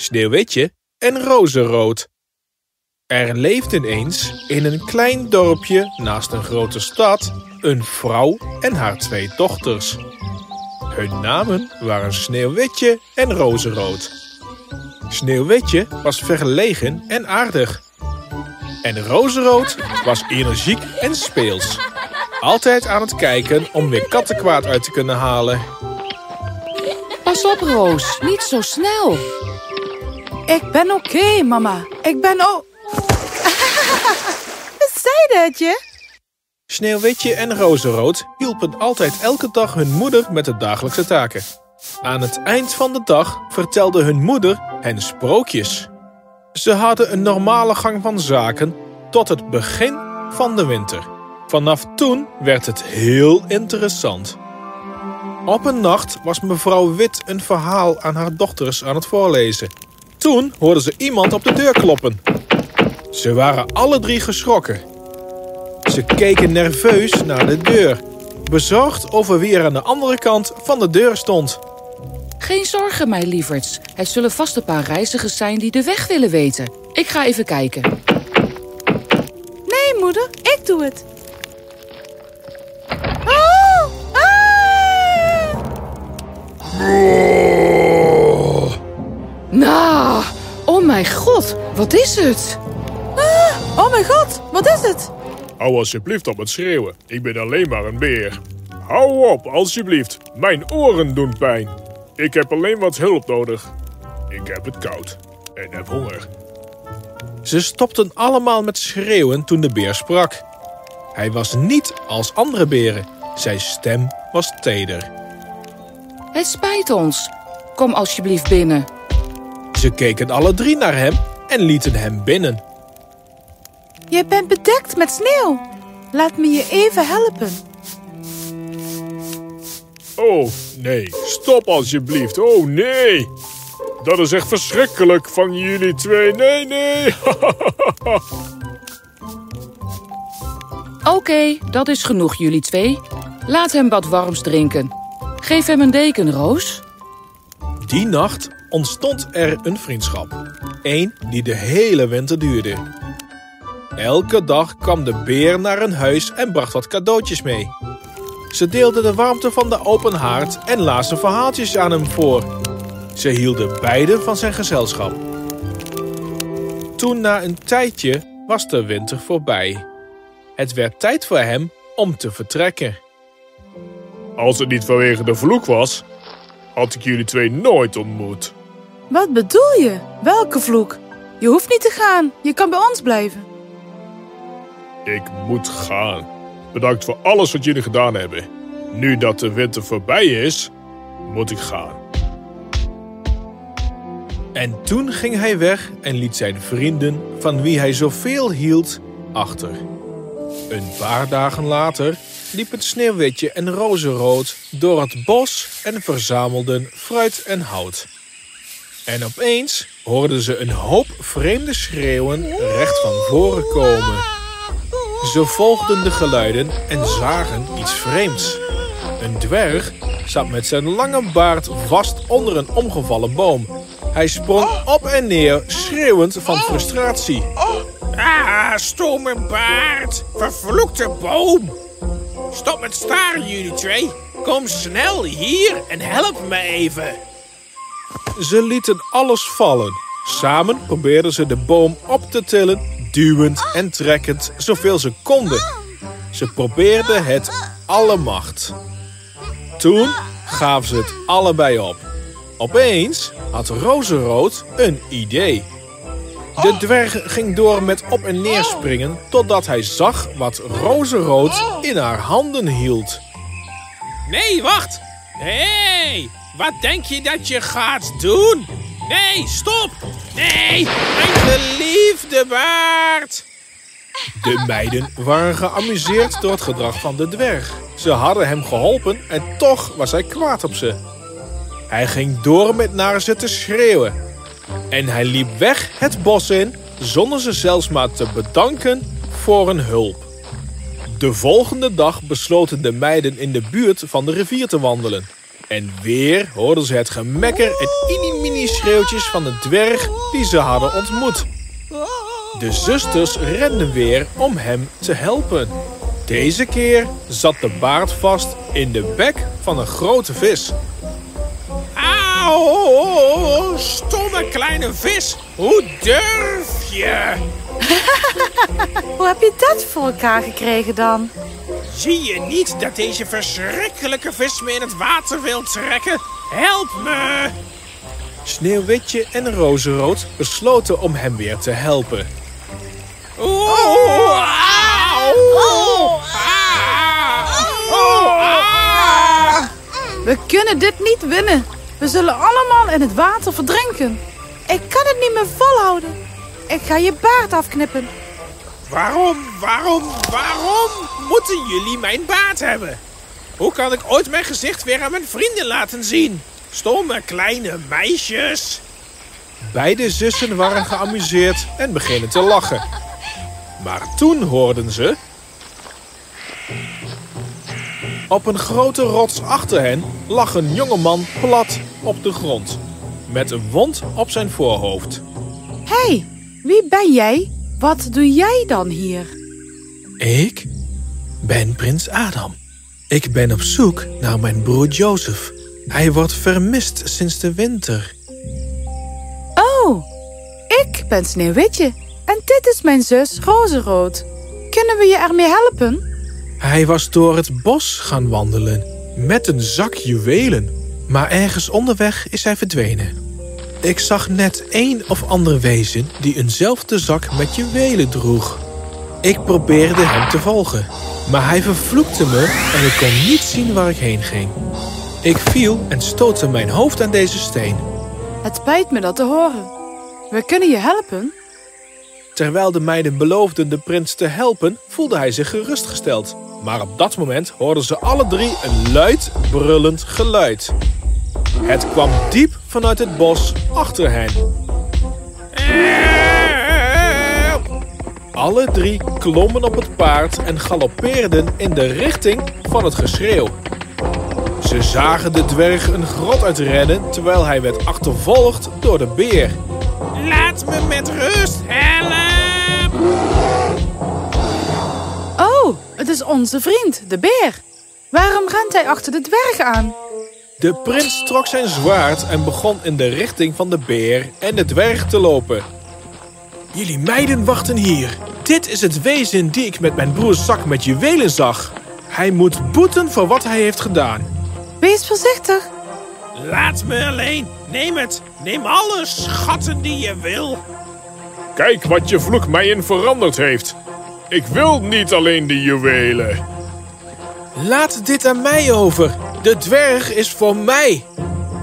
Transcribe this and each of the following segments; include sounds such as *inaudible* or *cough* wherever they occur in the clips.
Sneeuwwitje en Rozenrood. Er leefden eens in een klein dorpje naast een grote stad een vrouw en haar twee dochters. Hun namen waren Sneeuwwitje en Rozenrood. Sneeuwwitje was verlegen en aardig. En Rozenrood was energiek en speels. Altijd aan het kijken om weer kattenkwaad uit te kunnen halen. Pas op, Roos. Niet zo snel. Ik ben oké, mama. Ik ben o... *laughs* Wat zei dat je? Sneeuwwitje en Rozenrood hielpen altijd elke dag hun moeder met de dagelijkse taken. Aan het eind van de dag vertelde hun moeder hen sprookjes. Ze hadden een normale gang van zaken tot het begin van de winter. Vanaf toen werd het heel interessant. Op een nacht was mevrouw Wit een verhaal aan haar dochters aan het voorlezen. Toen hoorden ze iemand op de deur kloppen. Ze waren alle drie geschrokken. Ze keken nerveus naar de deur, bezorgd over wie er aan de andere kant van de deur stond. Geen zorgen, mijn lieverds. Het zullen vast een paar reizigers zijn die de weg willen weten. Ik ga even kijken. Nee, moeder. Ik doe het. Oh! Ah! Mijn god, wat is het? Oh mijn god, wat is het? Hou alsjeblieft op met schreeuwen. Ik ben alleen maar een beer. Hou op, alsjeblieft. Mijn oren doen pijn. Ik heb alleen wat hulp nodig. Ik heb het koud en heb honger. Ze stopten allemaal met schreeuwen toen de beer sprak. Hij was niet als andere beren. Zijn stem was teder. Het spijt ons. Kom alsjeblieft binnen. Ze keken alle drie naar hem en lieten hem binnen. Je bent bedekt met sneeuw. Laat me je even helpen. Oh, nee. Stop alsjeblieft. Oh, nee. Dat is echt verschrikkelijk van jullie twee. Nee, nee. *laughs* Oké, dat is genoeg, jullie twee. Laat hem wat warms drinken. Geef hem een deken, Roos. Die nacht ontstond er een vriendschap. Eén die de hele winter duurde. Elke dag kwam de beer naar hun huis en bracht wat cadeautjes mee. Ze deelden de warmte van de open haard en lazen verhaaltjes aan hem voor. Ze hielden beide van zijn gezelschap. Toen na een tijdje was de winter voorbij. Het werd tijd voor hem om te vertrekken. Als het niet vanwege de vloek was, had ik jullie twee nooit ontmoet. Wat bedoel je? Welke vloek? Je hoeft niet te gaan. Je kan bij ons blijven. Ik moet gaan. Bedankt voor alles wat jullie gedaan hebben. Nu dat de winter voorbij is, moet ik gaan. En toen ging hij weg en liet zijn vrienden, van wie hij zoveel hield, achter. Een paar dagen later liep het Sneeuwwitje en Rozenrood door het bos en verzamelden fruit en hout. En opeens hoorden ze een hoop vreemde schreeuwen recht van voren komen. Ze volgden de geluiden en zagen iets vreemds. Een dwerg zat met zijn lange baard vast onder een omgevallen boom. Hij sprong op en neer, schreeuwend van frustratie. Ah, stomme baard. Vervloekte boom. Stop met staren, jullie twee. Kom snel hier en help me even. Ze lieten alles vallen. Samen probeerden ze de boom op te tillen, duwend en trekkend zoveel ze konden. Ze probeerden het alle macht. Toen gaven ze het allebei op. Opeens had Rozenrood een idee. De dwerg ging door met op en neer springen totdat hij zag wat Rozenrood in haar handen hield. Nee, wacht. Nee, wat denk je dat je gaat doen? Nee, stop. Nee, mijn geliefde baard. De meiden waren geamuseerd door het gedrag van de dwerg. Ze hadden hem geholpen en toch was hij kwaad op ze. Hij ging door met naar ze te schreeuwen. En hij liep weg het bos in zonder ze zelfs maar te bedanken voor hun hulp. De volgende dag besloten de meiden in de buurt van de rivier te wandelen. En weer hoorden ze het gemekker en mini schreeuwtjes van de dwerg die ze hadden ontmoet. De zusters renden weer om hem te helpen. Deze keer zat de baard vast in de bek van een grote vis. Auw, stomme kleine vis. Hoe durf je? *laughs* Hoe heb je dat voor elkaar gekregen dan? Zie je niet dat deze verschrikkelijke vis me in het water wil trekken? Help me! Sneeuwwitje en Rozenrood besloten om hem weer te helpen. Oeh, auw, oeh, auw, ah. We kunnen dit niet winnen. We zullen allemaal in het water verdrinken. Ik kan het niet meer volhouden. Ik ga je baard afknippen. Waarom, waarom, waarom moeten jullie mijn baard hebben? Hoe kan ik ooit mijn gezicht weer aan mijn vrienden laten zien? Stomme kleine meisjes. Beide zussen waren geamuseerd en beginnen te lachen. Maar toen hoorden ze... Op een grote rots achter hen lag een jongeman plat op de grond. Met een wond op zijn voorhoofd. Hey, wie ben jij? Wat doe jij dan hier? Ik ben prins Adam. Ik ben op zoek naar mijn broer Jozef. Hij wordt vermist sinds de winter. Oh, ik ben Sneeuwwitje. En dit is mijn zus Rozenrood. Kunnen we je ermee helpen? Hij was door het bos gaan wandelen met een zak juwelen. Maar ergens onderweg is hij verdwenen. Ik zag net een of ander wezen die eenzelfde zak met juwelen droeg. Ik probeerde hem te volgen, maar hij vervloekte me en ik kon niet zien waar ik heen ging. Ik viel en stootte mijn hoofd aan deze steen. Het spijt me dat te horen. We kunnen je helpen. Terwijl de meiden beloofden de prins te helpen, voelde hij zich gerustgesteld. Maar op dat moment hoorden ze alle drie een luid, brullend geluid. Het kwam diep vanuit het bos achter hen. Alle drie klommen op het paard en galoppeerden in de richting van het geschreeuw. Ze zagen de dwerg een grot uitrennen terwijl hij werd achtervolgd door de beer. Laat me met rust, help! Oh, het is onze vriend, de beer. Waarom rent hij achter de dwerg aan? De prins trok zijn zwaard en begon in de richting van de beer en de dwerg te lopen. Jullie meiden wachten hier. Dit is het wezen die ik met mijn broers zak met juwelen zag. Hij moet boeten voor wat hij heeft gedaan. Wees voorzichtig. Laat me alleen. Neem het. Neem alle schatten die je wil. Kijk wat je vloek mij in veranderd heeft. Ik wil niet alleen de juwelen. Laat dit aan mij over. De dwerg is voor mij.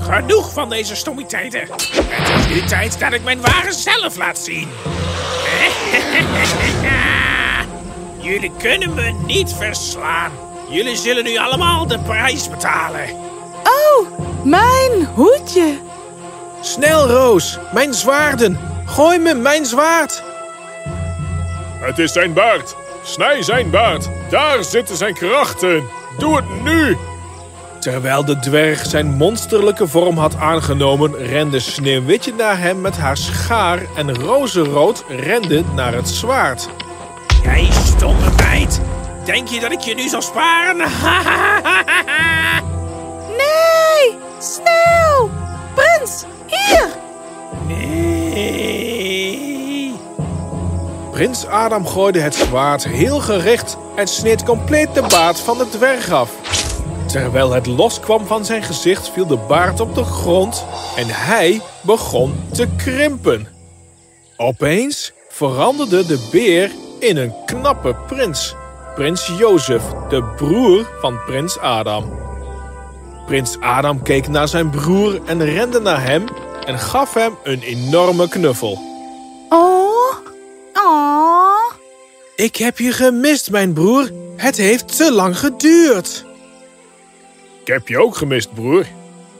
Genoeg van deze stommiteiten. Het is nu tijd dat ik mijn ware zelf laat zien. *laughs* Jullie kunnen me niet verslaan. Jullie zullen nu allemaal de prijs betalen. Oh, mijn hoedje. Snel, Roos. Mijn zwaarden. Gooi me mijn zwaard. Het is zijn baard. Snij zijn baard. Daar zitten zijn krachten. Doe het nu. Terwijl de dwerg zijn monsterlijke vorm had aangenomen, rende Sneeuwwitje naar hem met haar schaar en Rozenrood rende naar het zwaard. Jij stomme meid. Denk je dat ik je nu zal sparen? *laughs* Nee, sneeuw. Prins, hier. nee. Prins Adam gooide het zwaard heel gericht en sneed compleet de baard van de dwerg af. Terwijl het loskwam van zijn gezicht viel de baard op de grond en hij begon te krimpen. Opeens veranderde de beer in een knappe prins. Prins Jozef, de broer van prins Adam. Prins Adam keek naar zijn broer en rende naar hem en gaf hem een enorme knuffel. Ik heb je gemist, mijn broer. Het heeft te lang geduurd. Ik heb je ook gemist, broer.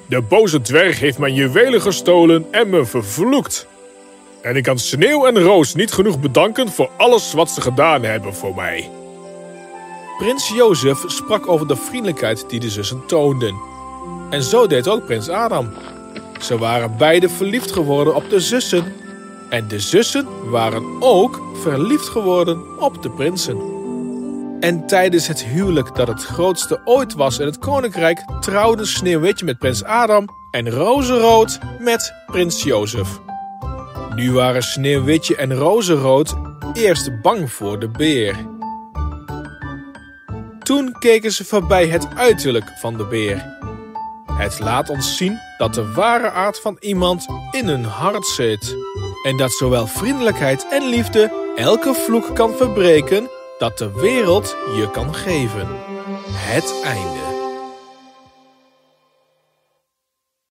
De boze dwerg heeft mijn juwelen gestolen en me vervloekt. En ik kan Sneeuw en Roos niet genoeg bedanken voor alles wat ze gedaan hebben voor mij. Prins Jozef sprak over de vriendelijkheid die de zussen toonden. En zo deed ook prins Adam. Ze waren beide verliefd geworden op de zussen. En de zussen waren ook verliefd geworden op de prinsen. En tijdens het huwelijk dat het grootste ooit was in het koninkrijk... trouwde Sneeuwwitje met prins Adam en Rozenrood met prins Jozef. Nu waren Sneeuwwitje en Rozenrood eerst bang voor de beer. Toen keken ze voorbij het uiterlijk van de beer. Het laat ons zien dat de ware aard van iemand in een hart zit. En dat zowel vriendelijkheid en liefde elke vloek kan verbreken dat de wereld je kan geven. Het einde.